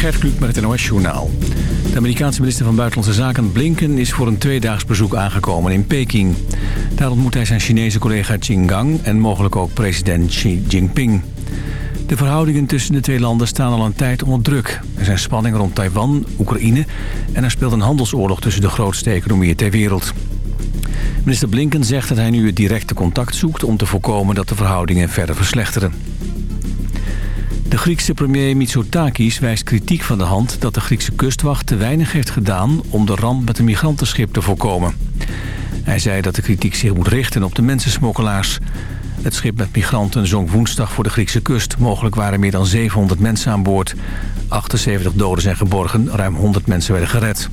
Gert Kluk met het NOS-journaal. De Amerikaanse minister van Buitenlandse Zaken Blinken is voor een tweedaags bezoek aangekomen in Peking. Daar ontmoet hij zijn Chinese collega Qinggang en mogelijk ook president Xi Jinping. De verhoudingen tussen de twee landen staan al een tijd onder druk. Er zijn spanningen rond Taiwan, Oekraïne en er speelt een handelsoorlog tussen de grootste economieën ter wereld. Minister Blinken zegt dat hij nu het directe contact zoekt om te voorkomen dat de verhoudingen verder verslechteren. De Griekse premier Mitsotakis wijst kritiek van de hand dat de Griekse kustwacht te weinig heeft gedaan om de ramp met een migrantenschip te voorkomen. Hij zei dat de kritiek zich moet richten op de mensensmokkelaars. Het schip met migranten zonk woensdag voor de Griekse kust. Mogelijk waren meer dan 700 mensen aan boord. 78 doden zijn geborgen, ruim 100 mensen werden gered.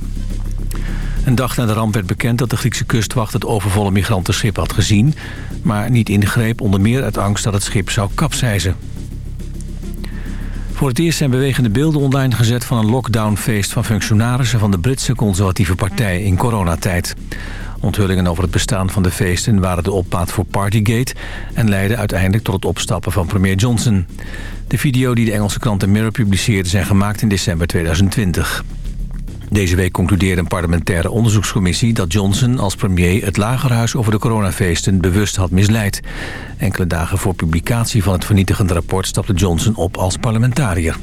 Een dag na de ramp werd bekend dat de Griekse kustwacht het overvolle migrantenschip had gezien... maar niet ingreep onder meer uit angst dat het schip zou kapseizen. Voor het eerst zijn bewegende beelden online gezet van een lockdownfeest van functionarissen van de Britse conservatieve partij in coronatijd. Onthullingen over het bestaan van de feesten waren de opmaat voor Partygate... en leidden uiteindelijk tot het opstappen van premier Johnson. De video die de Engelse krant The Mirror publiceerde zijn gemaakt in december 2020. Deze week concludeerde een parlementaire onderzoekscommissie dat Johnson als premier het lagerhuis over de coronafeesten bewust had misleid. Enkele dagen voor publicatie van het vernietigende rapport stapte Johnson op als parlementariër.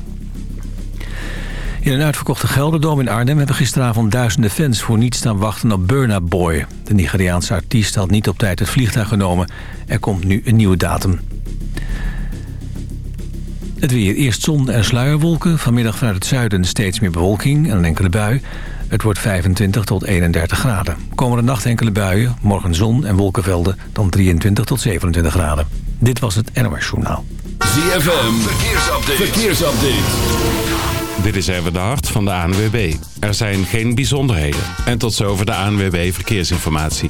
In een uitverkochte Gelderdoom in Arnhem hebben gisteravond duizenden fans voor niets staan wachten op Burna Boy. De Nigeriaanse artiest had niet op tijd het vliegtuig genomen. Er komt nu een nieuwe datum. Het weer. Eerst zon en sluierwolken. Vanmiddag vanuit het zuiden steeds meer bewolking en een enkele bui. Het wordt 25 tot 31 graden. Komende nacht enkele buien, morgen zon en wolkenvelden... dan 23 tot 27 graden. Dit was het NOS Journaal. ZFM, verkeersupdate. verkeersupdate. Dit is even de hart van de ANWB. Er zijn geen bijzonderheden. En tot zover de ANWB Verkeersinformatie.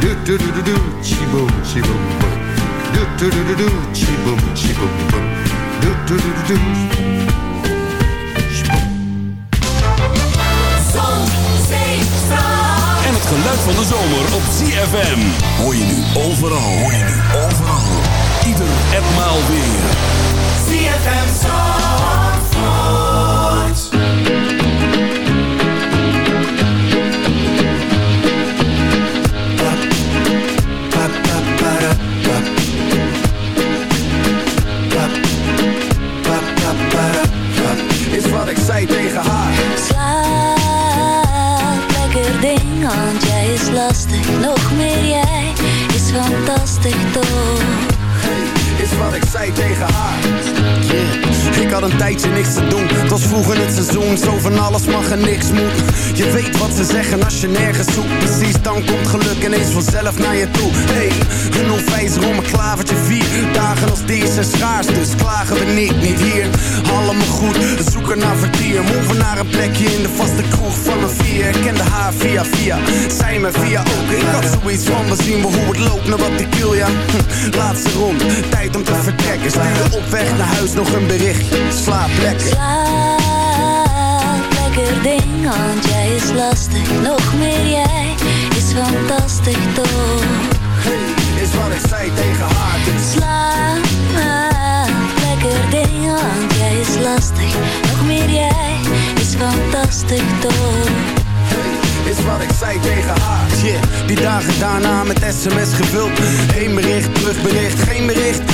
Do do do do do, chi boom, chi boom boom. Do do do do do, chi boom, chi boom boom. Do do do do do. En het geluid van de zomer op CFM. Hoor je nu overal, hoor je nu overal. Ieder en maal weer. CFM Zandvoort. Tegen haar had een tijdje niks te doen. Het was vroeg in het seizoen Zo van alles mag en niks moet. Je weet wat ze zeggen als je nergens zoekt. Precies, dan komt geluk ineens vanzelf naar je toe. Hey, een 05 om een klavertje vier Dagen als deze schaars. Dus klagen we niet, niet hier. Allemaal goed, zoeken naar vertier. Move naar een plekje in de vaste kroeg van een vier. Ik kende haar via via Zij me via ook. Ik had zoiets van, we zien we hoe het loopt Naar wat ik wil, ja. Hm, Laatste rond, tijd om te vertrekken. Stuur op weg naar huis nog een berichtje Slaap lekker. Slaap lekker ding, want jij is lastig. Nog meer jij is fantastisch toch. Hey, is wat ik zei tegen haar. Dus. Slaap lekker ding, want jij is lastig. Nog meer jij is fantastisch toch is wat ik zei tegen haar. Yeah, die dagen daarna met sms gevuld. heen bericht, terugbericht, geen bericht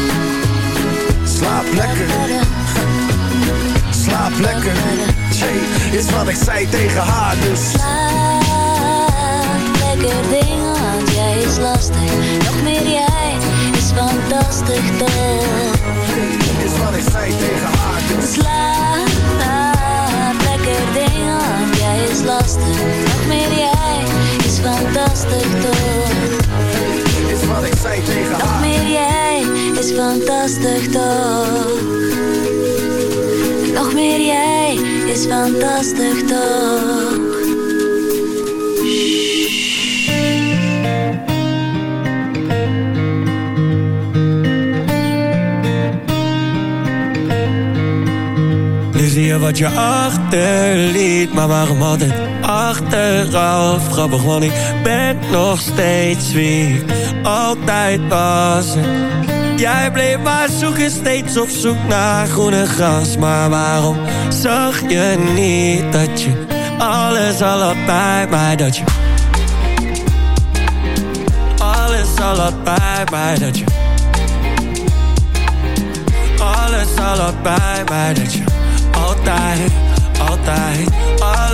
Slaap lekker. Slaap lekker. Jay, is wat ik zei tegen haar dus. Slaap lekker ding, want jij is lastig. Nog meer jij is fantastisch toch Is wat ik zei tegen haar dus. Slaap lekker ding, want jij is lastig. Nog meer jij is fantastisch toch wat ik zei tegen Nog meer jij is fantastisch toch? Nog meer jij is fantastisch toch? Nu zie je wat je achterliet, maar waarom altijd achteraf? Grappig, want ik ben nog steeds wie ik altijd was. Jij bleef maar zoeken, steeds op zoek naar groene gras. Maar waarom zag je niet dat je alles al had bij mij? Dat je alles al had bij mij, dat je alles al had bij mij, dat je altijd, altijd,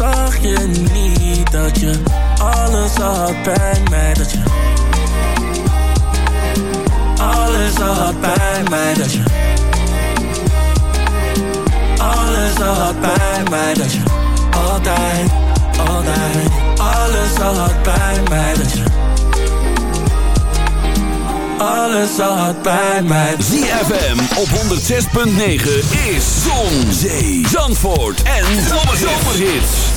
zag je niet dat je alles had bij mij Dat je alles had bij mij Dat je alles had bij mij Dat je altijd, altijd Alles had bij mij Dat je alles had bij mij. ZFM op 106.9 is Zon, Zee, Zandvoort en Zomerhits.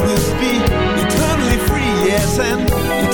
we'll be eternally free, yes, and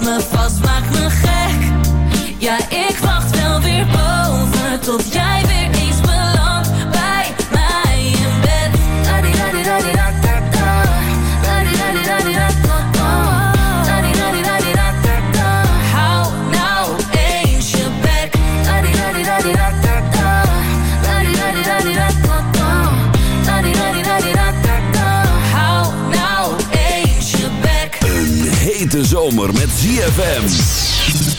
me vast, maak me gek. Ja, ik wacht wel weer boven, tot jij zomer met ZFM.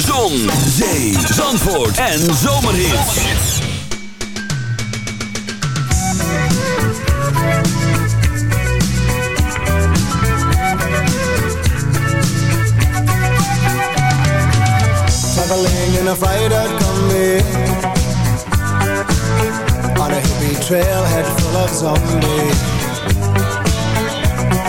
Zon, zee, zandvoort en zomerhits. Traveling in a freighter combi On a hippie trailhead full of zombies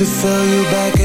to throw you back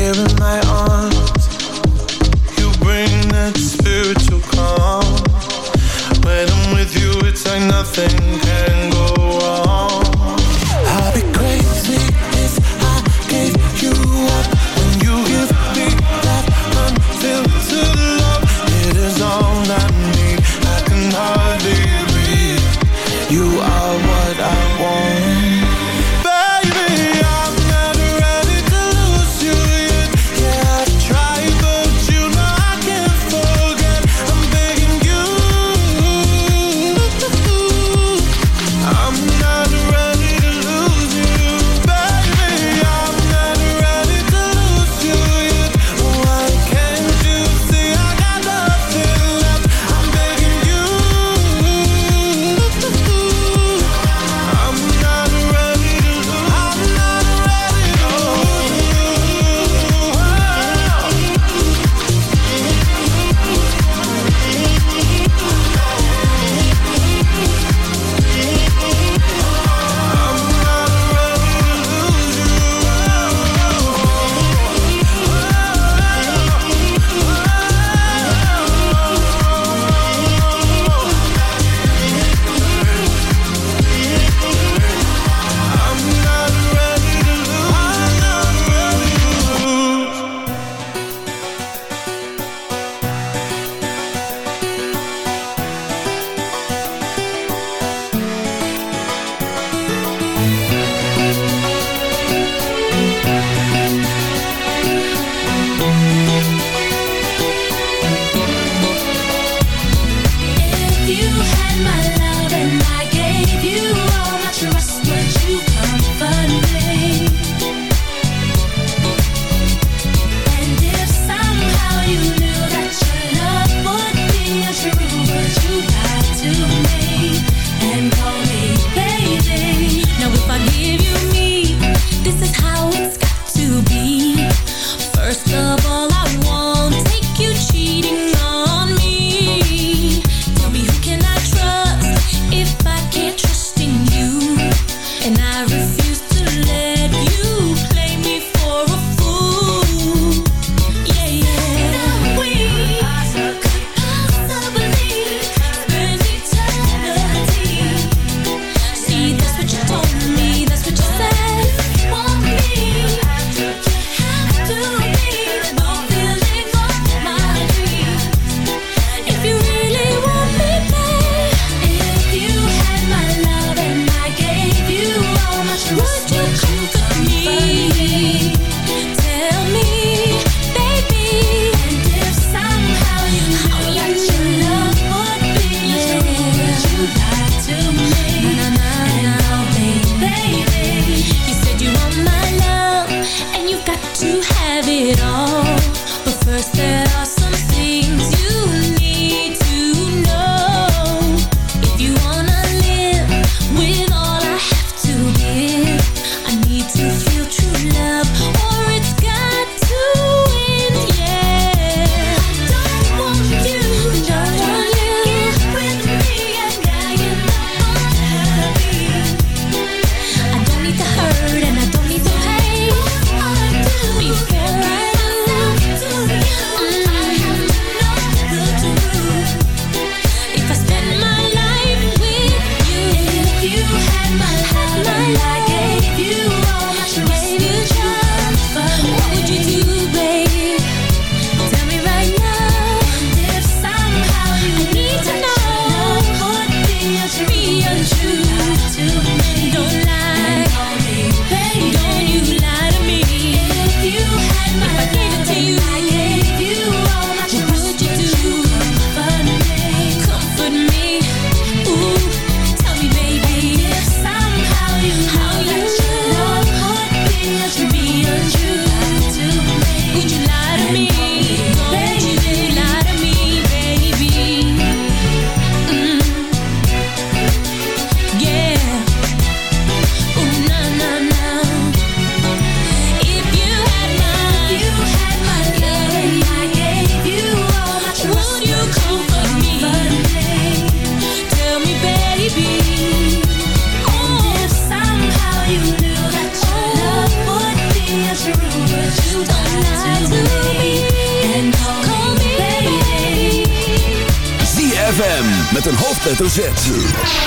met een hoofdletter Z.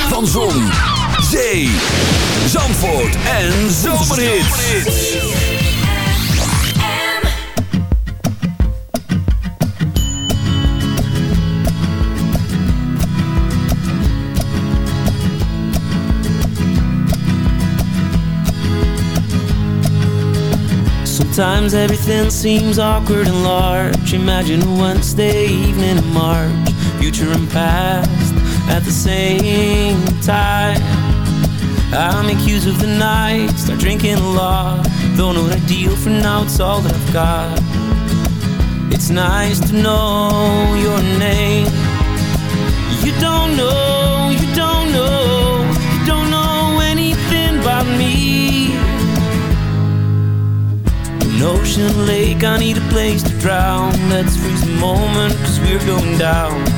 Van Zon, Zee, Zandvoort en Zomerhits. Sometimes everything seems awkward and large. Imagine a Wednesday evening in future and past at the same time. I make use of the night, start drinking a lot. Don't know what deal for now, it's all that I've got. It's nice to know your name. You don't know, you don't know, you don't know anything about me. An ocean lake, I need a place to drown. Let's freeze the moment, cause we're going down.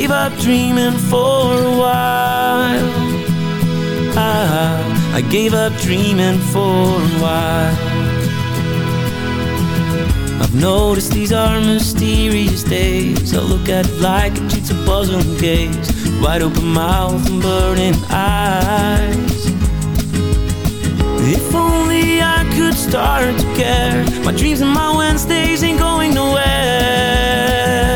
Gave up dreaming for a while. I, I gave up dreaming for a while. I've noticed these are mysterious days. I look at like a jigsaw puzzle and gaze. Wide open mouth and burning eyes. If only I could start to care. My dreams and my Wednesdays ain't going nowhere.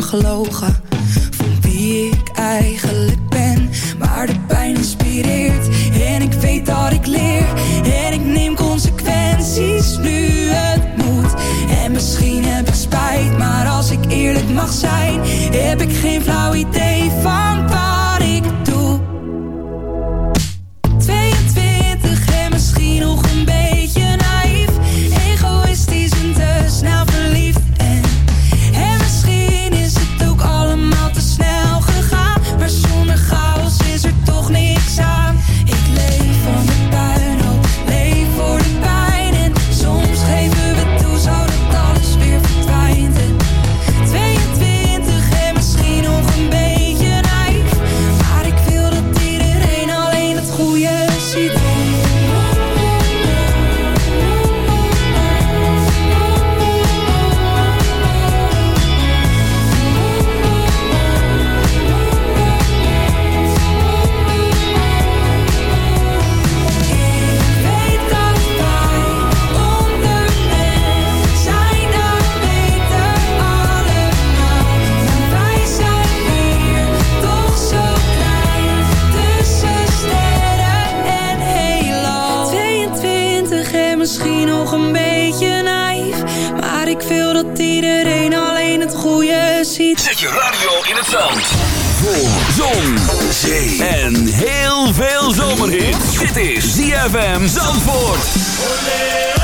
Heb ik wil dat iedereen alleen het goede ziet. Zet je radio in het zand. Voor zon, zee en heel veel zomerhit Dit is ZFM Zandvoort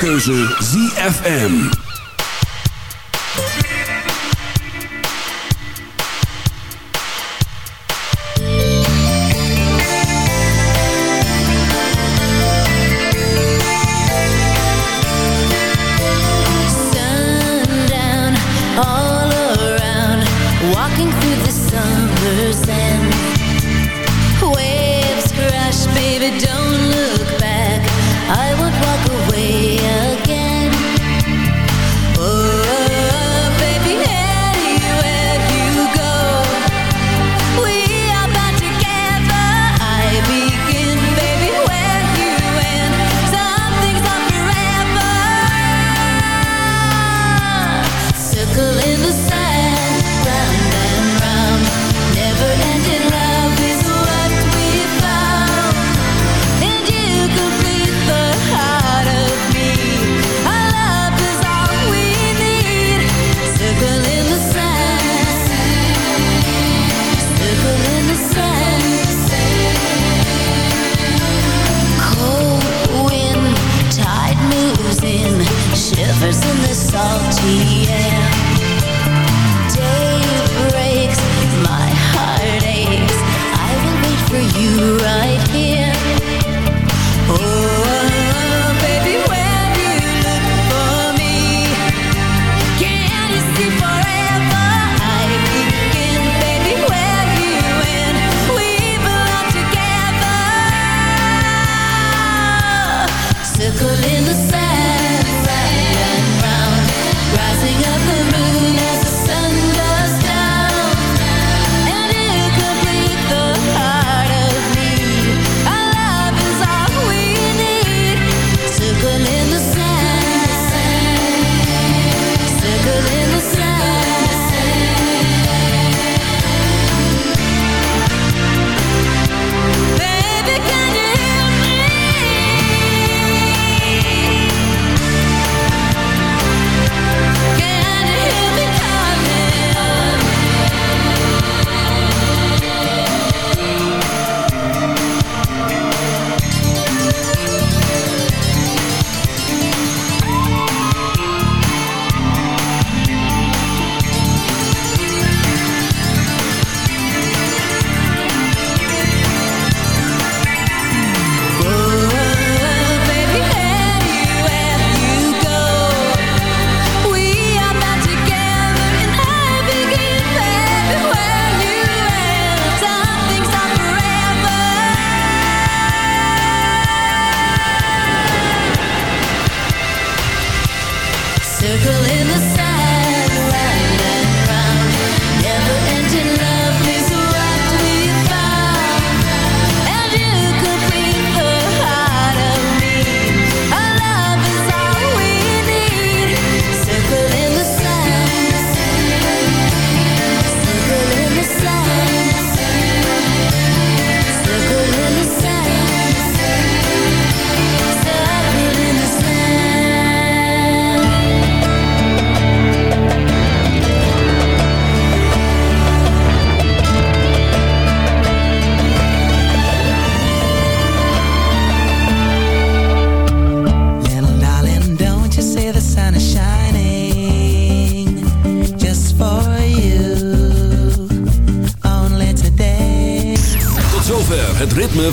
keuze ZFM.